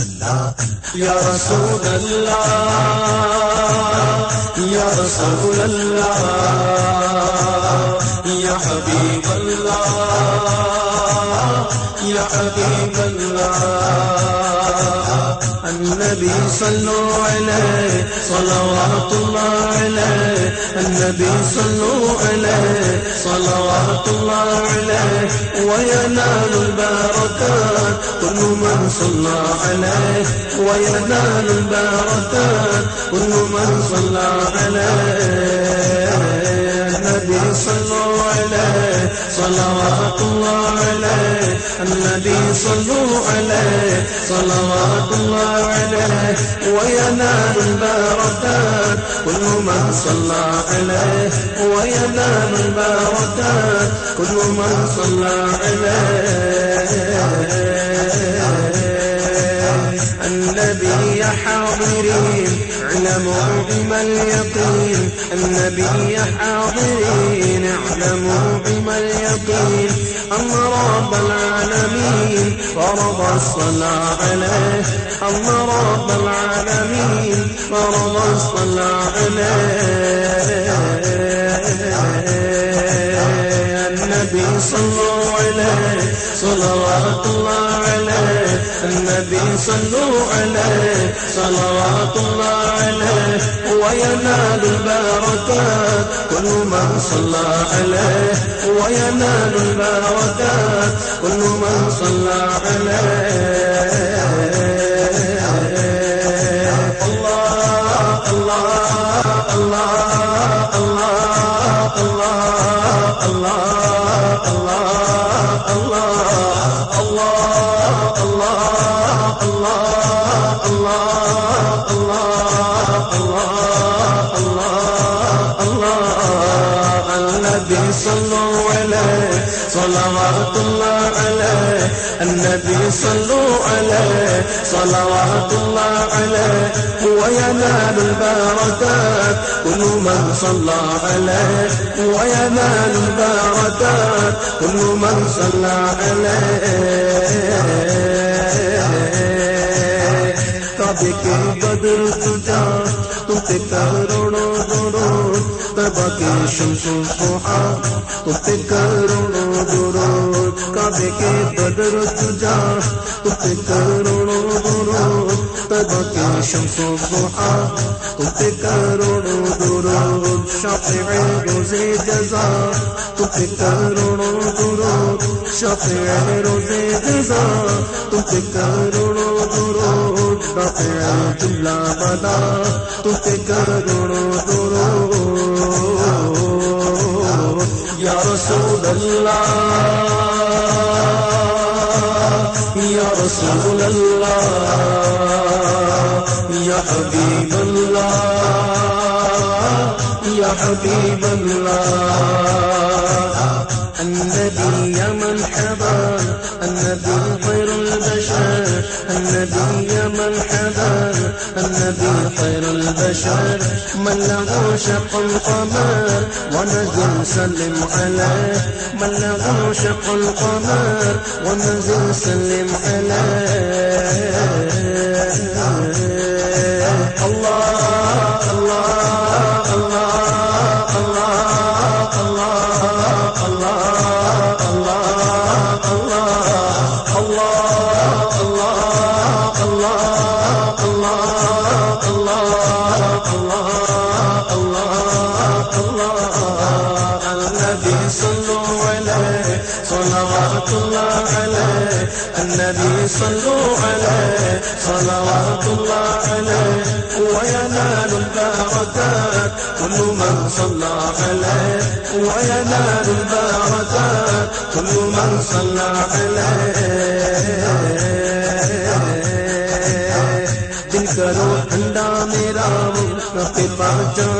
اللہ یا رسول اللہ، یا رسول اللہ، یا حبیب اللہ، یا حبیب اللہ۔ النبي صلوا عليه صلوات الله عليه النبي صلوا عليه صلوات الله عليه وينال البركات كل من صلى عليه وينال البركات. كل من صلى عليه. النبي صلوا عليه. صلوات الله عليه. النبي صلوا عليه. صلوات الله عليه. وينال البركات. كل من صلى عليه. وينال البركات. كل من صلى عليه. حاضرين اعلموا بما اليقين، النبي حاضرين اعلموا بما اليقين. أن رب العالمين فرض الصلاة عليه. أن رب العالمين فرض الصلاة عليه. النبي صلوا عليه صلوات اللہ علیہ النبي صلوا عليه صلوات الله عليه وينال البركات كل من صلى عليه وينال البركات كل من صلى عليه نبی صلو علیہ صلوات اللہ علیہ هو ينال الباركات كل من صلى عليه، هو ينال الباركات كل من صلى عليه. کعبے کے بدر تجا تو پہ کروڑوں درود تبا کے شمس و سوحا تو پہ کروڑوں بدر تجا تجھے کروڑوں گرو تب کے شمس و بہا تجھے کروڑوں گرو شفع روز جزا تجھے کروڑوں گرو شفع روز جزا تجھے کروڑوں گرو شفع جملہ بدا تجھے کروڑوں گرو یا رسول اللہ یا حبیب اللہ النبي يا مرحبا النبي خير البشر النبي يا مرحبا النبي خير البشر من له شق القمر ونزل سلم عليه من له شق القمر ونزل سلم عليه وينال كل من صلى عليه وينال البركات كل من صلى عليه دل کرو ٹھنڈا میرا پہ چاند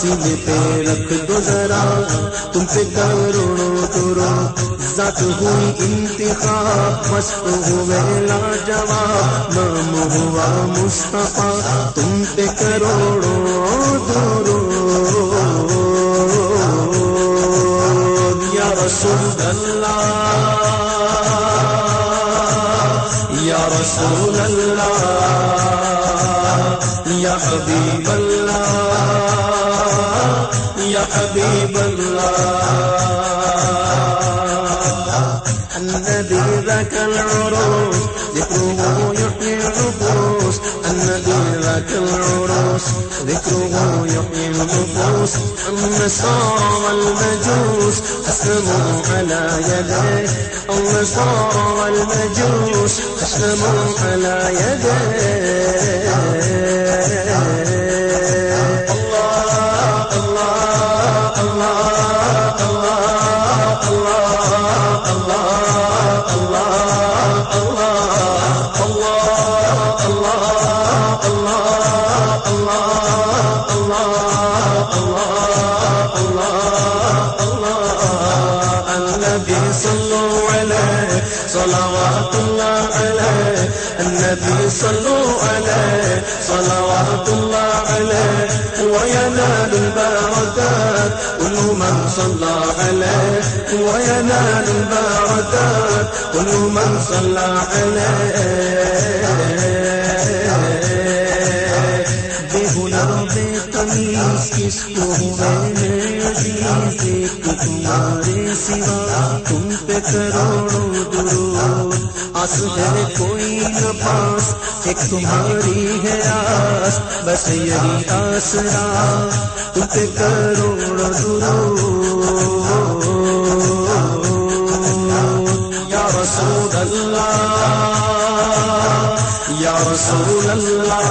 سینے پہ رکھ دو ذرا، تم پہ کروڑوں کرو ذات ہوئی انتخاب، مست ہوئے لاجواب۔ نام ہوا مصطفیٰ، تم پہ کروڑوں درو۔ یا رسول اللہ، یا رسول اللہ، یا حبیب اللہ۔ حبیب اللہ النبي ذاك العروس ذكره يحيي النفوس النبي ذاك العروس ذكره يحيي النفوس النصارى والمجوس أسلموا على يديه النصارى والمجوس أسلموا على يديه النبي صلوا عليه، صلوات الله عليه هو ينال البركات. كل من صلى عليه هو ينال البركات. كل من صلى عليه. تمہارے سوا تم پہ کروڑوں آس ہے کوئی نہ پاس ایک تمہاری ہے آس بس یہی آسرا تم پہ کروڑوں درود یا رسول اللہ رسول اللہ،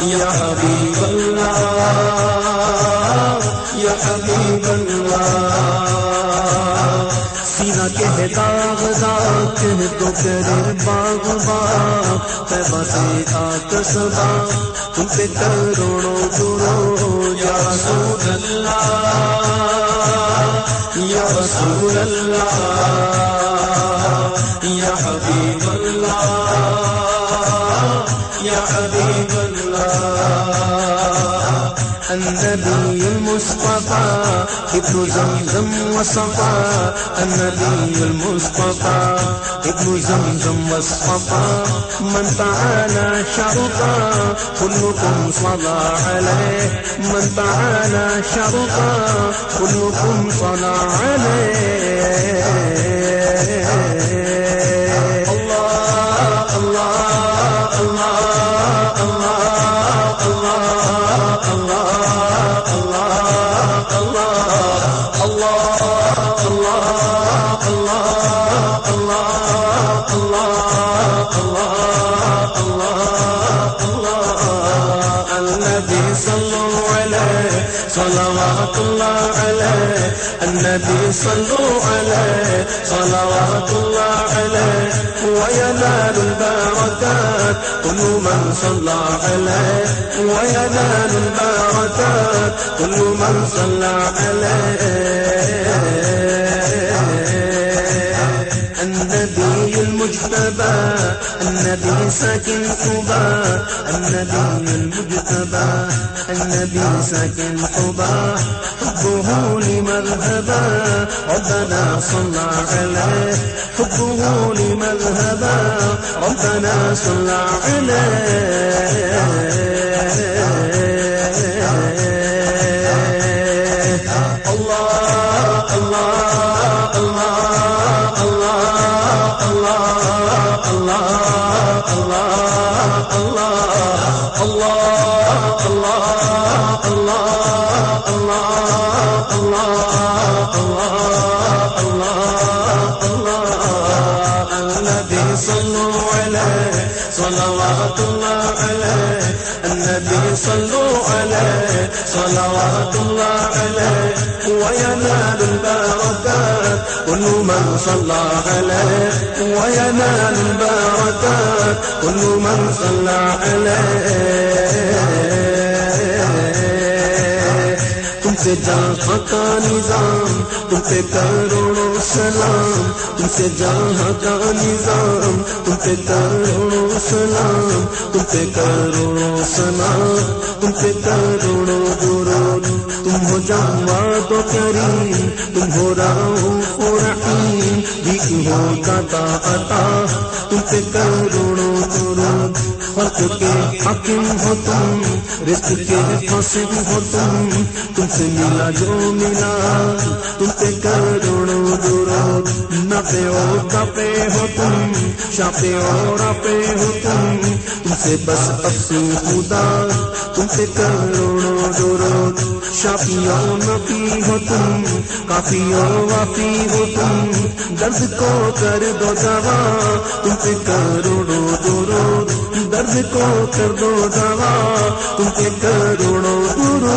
یا حبیب اللہ، یا حبیب اللہ۔ سینا کے داغ داغ کہہ تو کرے باغ باغ پیبا سے آک سبا تم پہ کروڑوں درو یا رسول اللہ، یا رسول اللہ، یا حبیب اللہ۔ النبي المصطفى، ابن زمزم وصفا النبي المصطفى، ابن زمزم وصفا من تعالى شرطا كلكم صلى عليه. من تعالى شرطا كلكم صلى عليه. صلوا عليه، صلوات الله عليه وينال البركات، كل من صلى عليه وينال البركات، كل من صلى عليه. المجتبى النبي ساكن قبا النبي المجتبى النبي ساكن قبا حبه لمذهبا ربنا صلى عليه حبه لمذهبا ربنا صلى عليه صلوات الله عليه النبي صلوا عليه صلوات الله عليه وينال البركات كل من صلى عليه وينال البركات كل من صلى عليه سے جہاں کا نظام، تم پہ کروڑوں سلام، تم سے جہاں کا نظام، تم پہ کروڑوں سلام، تم پہ کروڑوں سلام، تم پہ کروڑوں درود، تم ہو جاوا تو کریم، تم ہو راؤ رحیم جی بھیک ہو داتا عطا، تم پہ کروڑوں حاکم ہو تم، رزق کے فاسم ہو تم تم سے ملا جو ملا، تم پہ کروڑوں درود نہ پہ اور کپے ہو تم، شاپے اور پہ ہو تم تم سے بس افسو خدا، تم پہ کروڑوں درود شافی اور نبی ہو تم، کافی اور وافی ہو تم درد کو کر دو دوا، تم پہ کروڑوں درود درد کو کر دو دوا تم پہ کروڑوں درود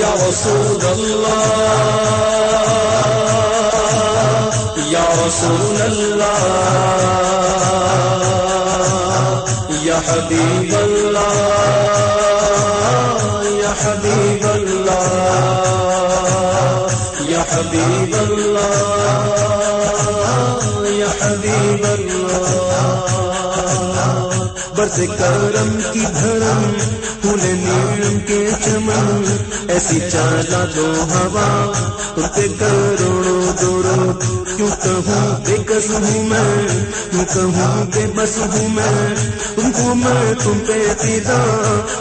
یا رسول اللہ، یا رسول اللہ، یا حبیب اللہ برس کرم کی دھرم پھول نیم کے چمن، ایسی چالا دو ہوا تم پہ کروڑوں دورو کیوں کہوں بے کس ہوں میں؟ کیوں کہوں بے بس ہوں میں؟ تم کو میں تم پہ پیدا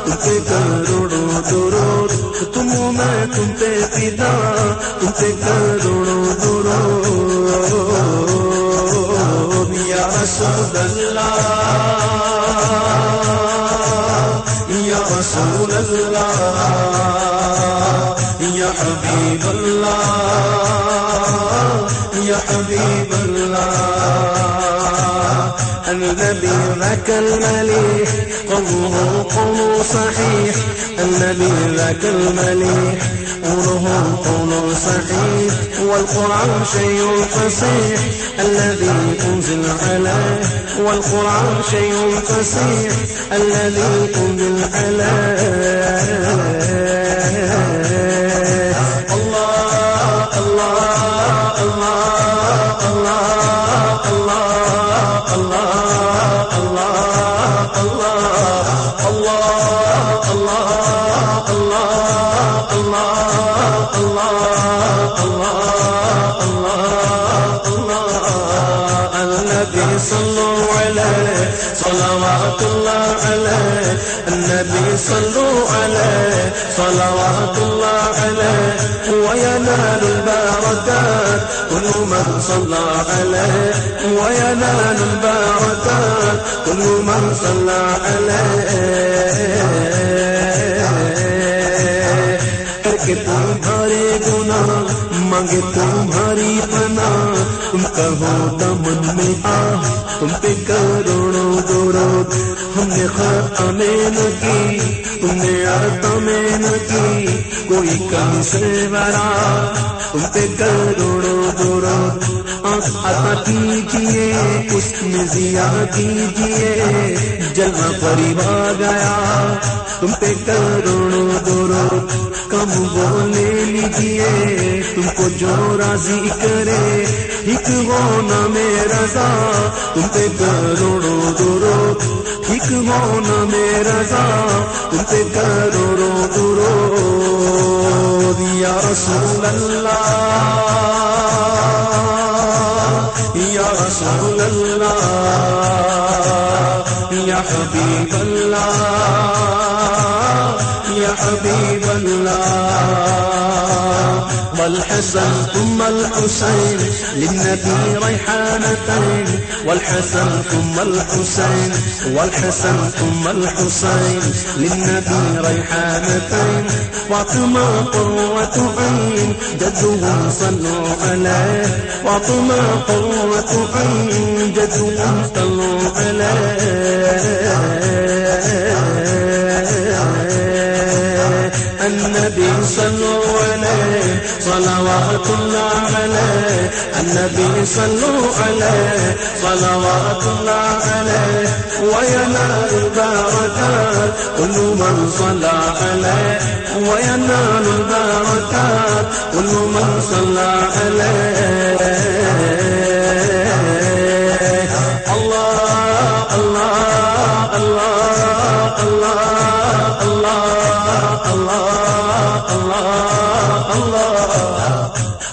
تم پہ کروڑوں دورو تم میں تم پہ پیدا تم پہ کروڑوں رسول اللہ، یا حبیب اللہ، یا حبیب اللہ۔ النبي ذاك المليح قوله قول صحيح النبي ذاك المليح قوله قول صحيح والقرآن شيء فصيح الذي أنزل عليه والقرآن شيء فصيح الذي أنزل عليه صلوات الله عليه النبي صلوا عليه صلوات الله عليه وينال البركات كل من صلى عليه وينال البركات كل من صلى عليه کر کے تمہارے گنا مانگے تمہاری پنا تم کہو دمن میں آ، تم پہ کروڑوں درود ہم نے خط میں نہ کی، تم نے عرت میں نہ کی، کوئی کم سے برا تم پہ کروڑوں درود عطا کیجیے، اس میں ضیا کیجیے۔ جلوہ قریب آ گیا، تم پہ کروڑوں درود، کم بولے لیجیے تم کو جو راضی کرے ٹھیک ہونا میرا رضا تم پہ کروڑوں درو ٹھیک ہونا میرا رضا تم پہ کروڑوں درو یا رسول اللہ۔ رسول اللہ یا حبیب اللہ والحسن ثم الحسين للنبي ريحانتين والحسن ثم الحسين، والحسن ثم الحسين للنبي ريحانتين فاطمة قرة عين، جدهم صلوا عليه. فاطمة قرة عين، جدهم صلوا عليه. النبي صلوا صلوات الله عليه النبي صلوا عليه صلوات الله عليه وينال البركات كل من صلى عليه وينال البركات كل من صلى عليه.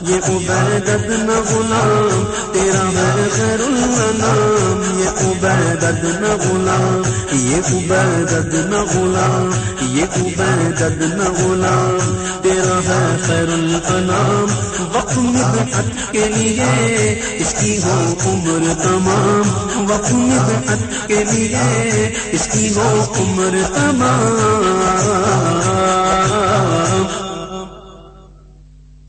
یہ عبیدت نہ غلام، تیرا ہے خیر الانام یہ عبیدت نہ غلام، یہ عبیدت نہ غلام، یہ عبیدت نہ غلام، تیرا ہے خیر الانام وقت مدحت کے لیے اس کی ہو عمر تمام، وقت مدحت کے لیے اس کی ہو عمر تمام۔